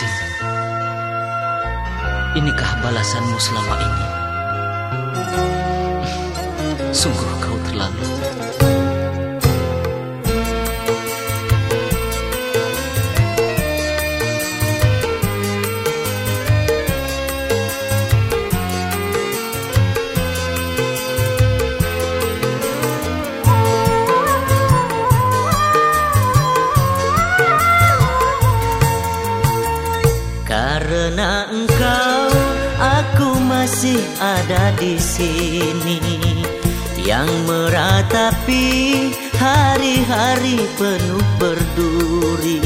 kekasih, inikah balasanmu selama ini? Sungguh kau terlalu ada di sini Yang meratapi hari-hari penuh berduri.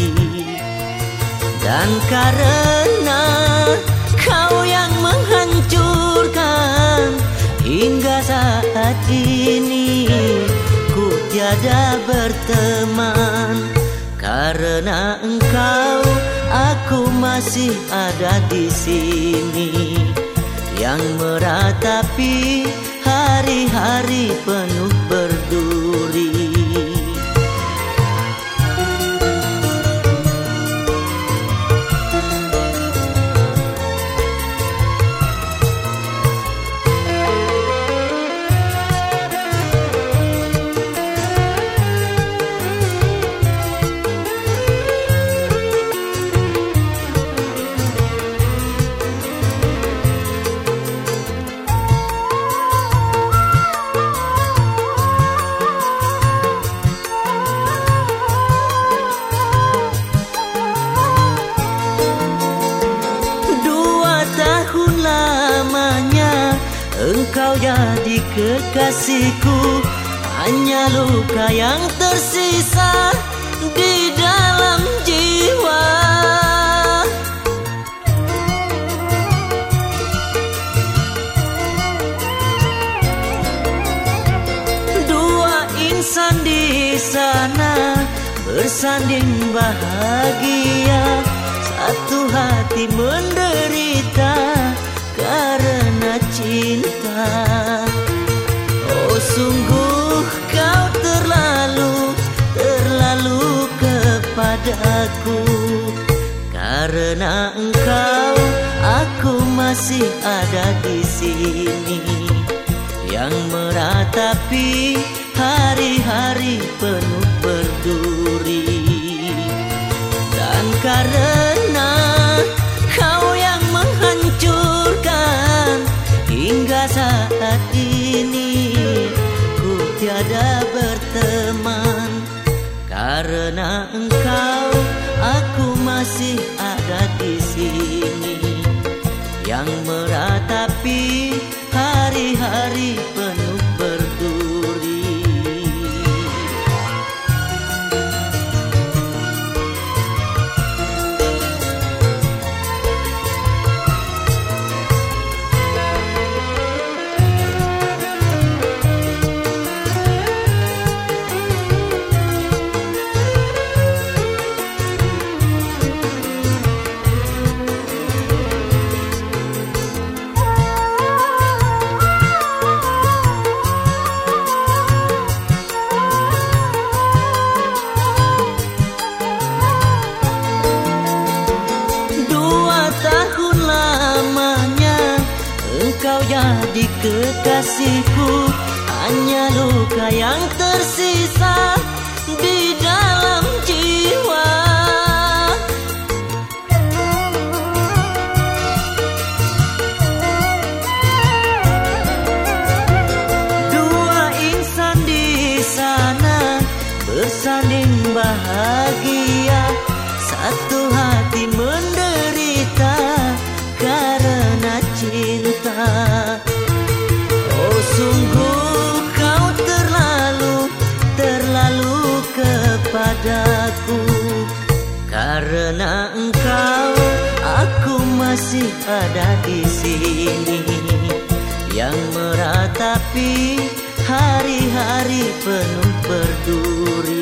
Dan karena kau yang menghancurkan Hingga saat ini ku tiada berteman. Karena engkau aku masih ada di sini yang meratapi hari-hari penuh Engkau jadi kekasihku. Hanya luka yang tersisa Di dalam jiwa. Dua insan di sana Bersanding bahagia. Satu hati menderita kepadaku Karena engkau aku masih ada di sini. Yang meratapi hari-hari penuh berduri. Dan karena Karena engkau aku masih ada di sini. Yang meratapi kekasihku Hanya luka yang tersisa Di dalam jiwa. Dua insan di sana Bersanding bahagia Satu hati menderita Karena engkau Aku masih ada di sini. Yang meratapi hari-hari penuh berduri